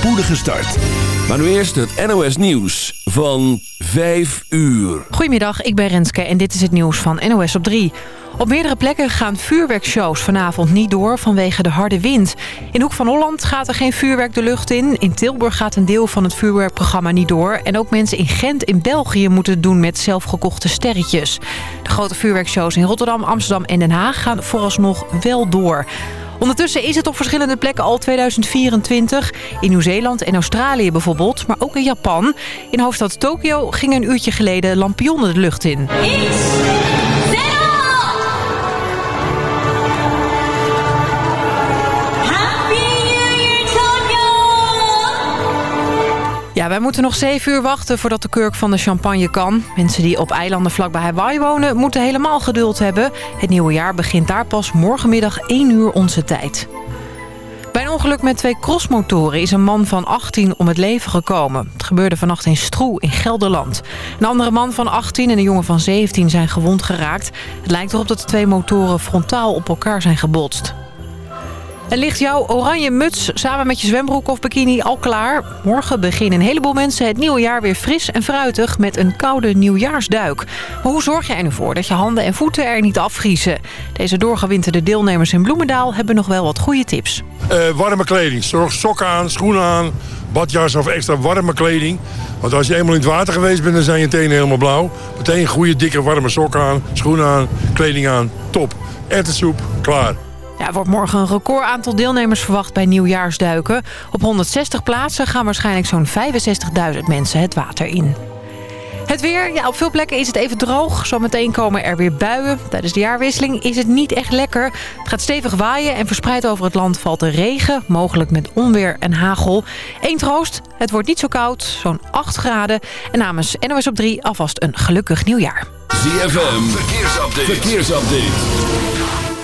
spoedige start. Maar nu eerst het NOS Nieuws van 5 uur. Goedemiddag, ik ben Renske en dit is het nieuws van NOS op 3. Op meerdere plekken gaan vuurwerkshows vanavond niet door vanwege de harde wind. In Hoek van Holland gaat er geen vuurwerk de lucht in. In Tilburg gaat een deel van het vuurwerkprogramma niet door. En ook mensen in Gent in België moeten het doen met zelfgekochte sterretjes. De grote vuurwerkshows in Rotterdam, Amsterdam en Den Haag gaan vooralsnog wel door. Ondertussen is het op verschillende plekken al 2024. In Nieuw-Zeeland en Australië bijvoorbeeld, maar ook in Japan. In hoofdstad Tokio gingen een uurtje geleden lampionnen de lucht in. Wij moeten nog zeven uur wachten voordat de kurk van de champagne kan. Mensen die op eilanden vlakbij Hawaii wonen moeten helemaal geduld hebben. Het nieuwe jaar begint daar pas morgenmiddag 1 uur onze tijd. Bij een ongeluk met twee crossmotoren is een man van 18 om het leven gekomen. Het gebeurde vannacht in Stroe in Gelderland. Een andere man van 18 en een jongen van 17 zijn gewond geraakt. Het lijkt erop dat de twee motoren frontaal op elkaar zijn gebotst. En ligt jouw oranje muts samen met je zwembroek of bikini al klaar? Morgen beginnen een heleboel mensen het nieuwe jaar weer fris en fruitig met een koude nieuwjaarsduik. Maar hoe zorg jij er nu voor dat je handen en voeten er niet afvriezen? Deze doorgewinterde deelnemers in Bloemendaal hebben nog wel wat goede tips. Uh, warme kleding. Zorg sokken aan, schoenen aan, badjas of extra warme kleding. Want als je eenmaal in het water geweest bent, dan zijn je tenen helemaal blauw. Meteen goede, dikke, warme sokken aan, schoenen aan, kleding aan. Top. Ettensoep, klaar. Er wordt morgen een record aantal deelnemers verwacht bij nieuwjaarsduiken. Op 160 plaatsen gaan waarschijnlijk zo'n 65.000 mensen het water in. Het weer, ja, op veel plekken is het even droog. Zometeen komen er weer buien. Tijdens de jaarwisseling is het niet echt lekker. Het gaat stevig waaien en verspreid over het land valt er regen. Mogelijk met onweer en hagel. Eén troost, het wordt niet zo koud, zo'n 8 graden. En namens NOS op 3 alvast een gelukkig nieuwjaar. ZFM, verkeersupdate. verkeersupdate.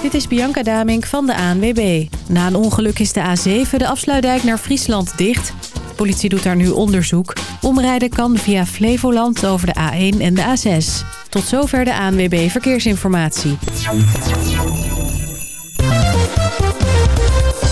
Dit is Bianca Damink van de ANWB. Na een ongeluk is de A7 de afsluitdijk naar Friesland dicht. Politie doet daar nu onderzoek. Omrijden kan via Flevoland over de A1 en de A6. Tot zover de ANWB Verkeersinformatie.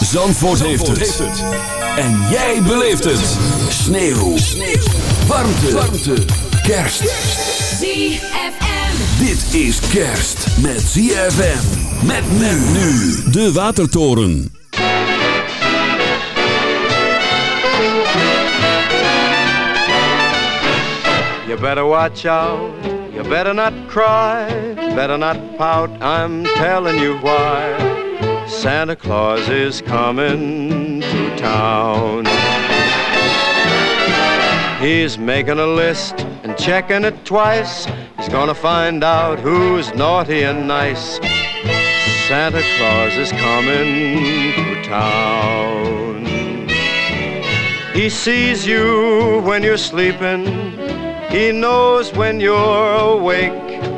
Zandvoort, heeft, het. En jij beleeft het. Sneeuw. Sneeuw. Warmte. Warmte. Kerst. ZFM. Dit is kerst met ZFM. Met men nu. De Watertoren. You better watch out. You better not cry. Better not pout. I'm telling you why. Santa Claus is coming to town. He's making a list and checking it twice. He's gonna find out who's naughty and nice. Santa Claus is coming to town. He sees you when you're sleeping. He knows when you're awake.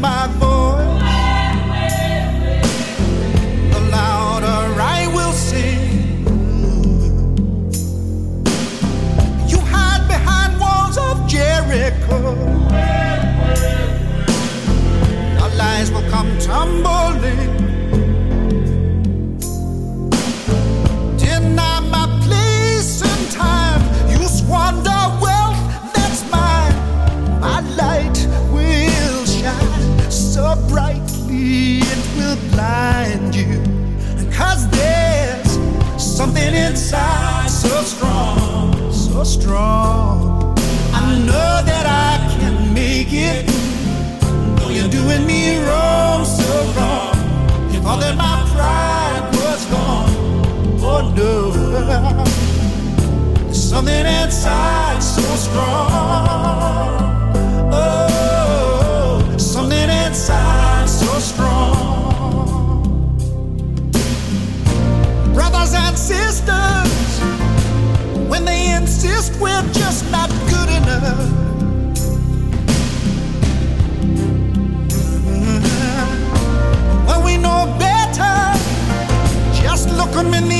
my voice. something inside so strong. Oh, something inside so strong. Brothers and sisters, when they insist we're just not good enough. Mm-hmm. look them in the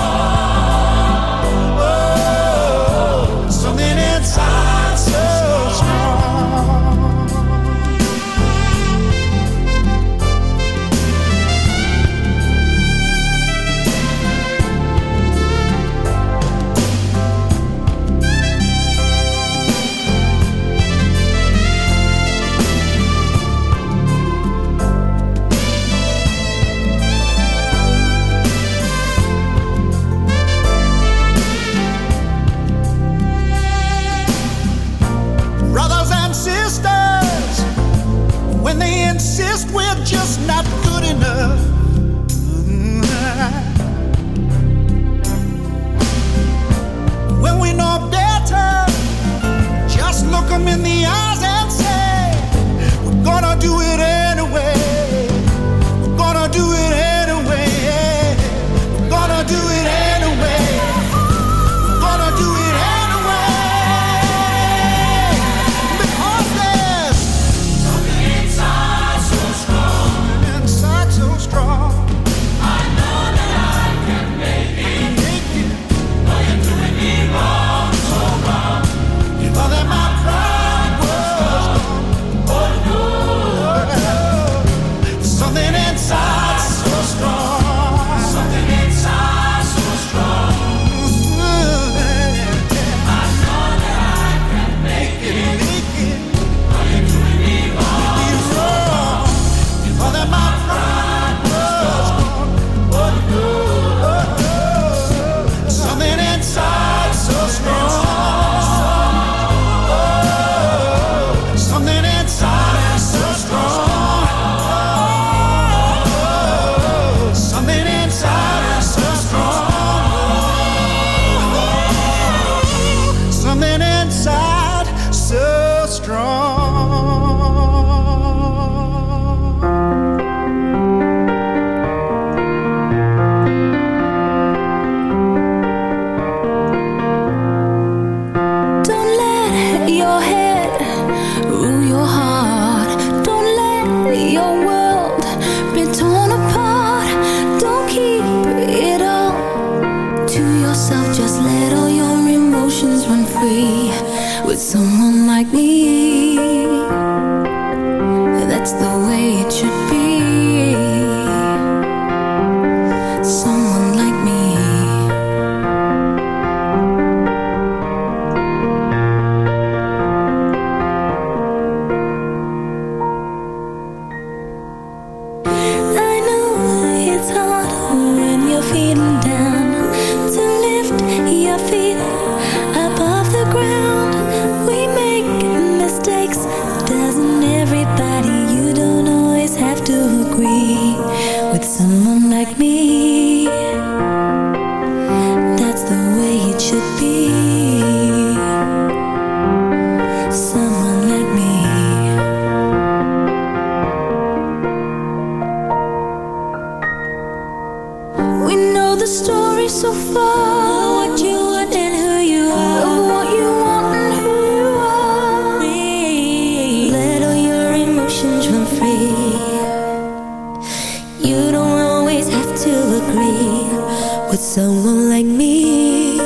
with someone like me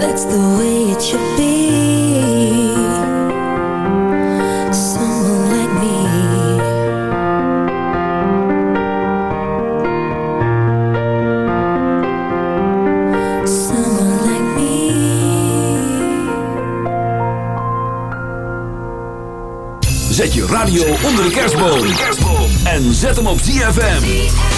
That's the way it should be Someone like me Someone like me Zet je radio onder de kerstboom. En zet hem op ZFM.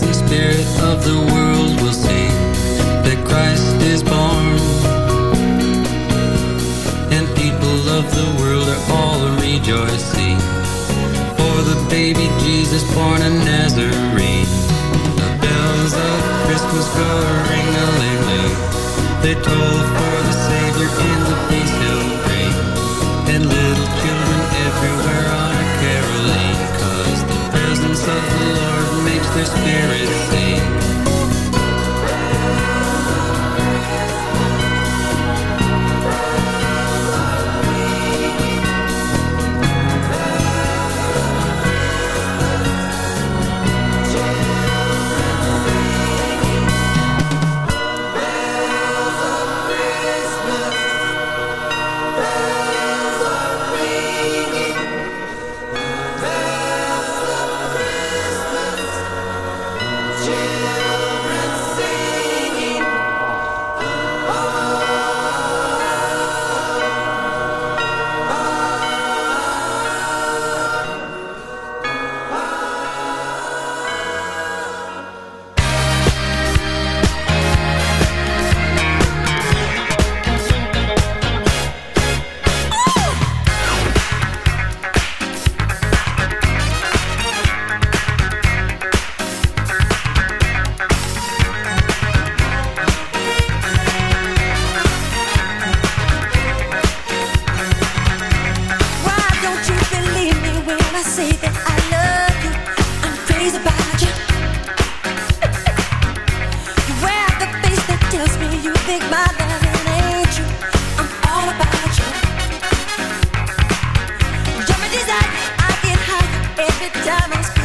the spirit of the world will see that Christ is born. And people of the world are all rejoicing for the baby Jesus born in Nazarene. The bells of Christmas go ring-a-ling-ling. They toll for the Savior in the Spirit sing. diamonds.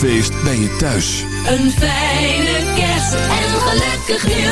kerstfeest bij je thuis. Een fijne kerst en gelukkig nieuw.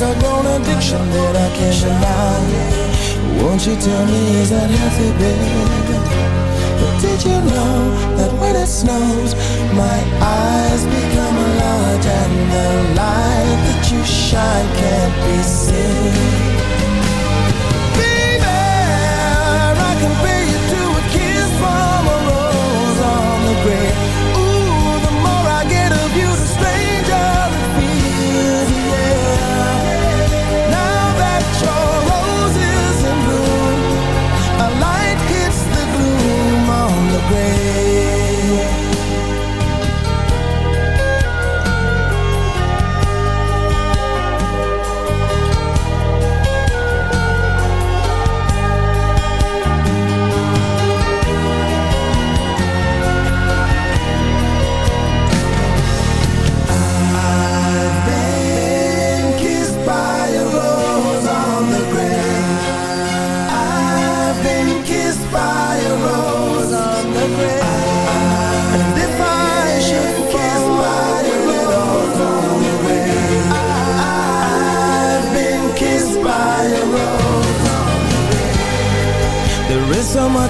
like a grown addiction that I can't deny. Won't you tell me, is that healthy, babe? But did you know that when it snows, my eyes become a and the light that you shine can't be seen?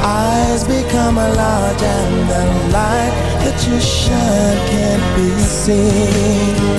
Eyes become a large and the light that you shine can't be seen.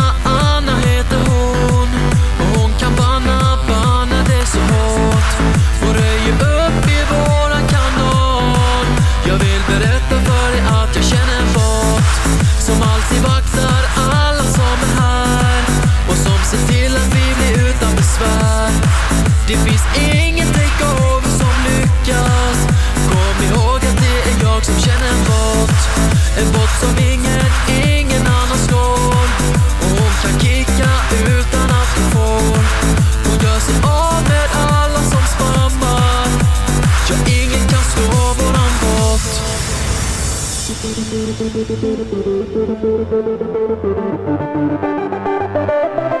Thank you.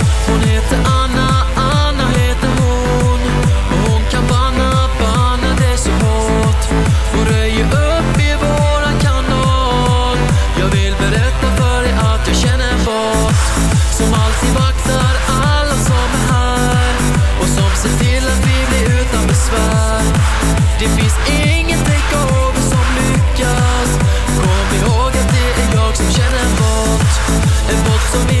Det finns ingen takeover som lyckas. Kom ihåg att det är jag som känner en bot En bot som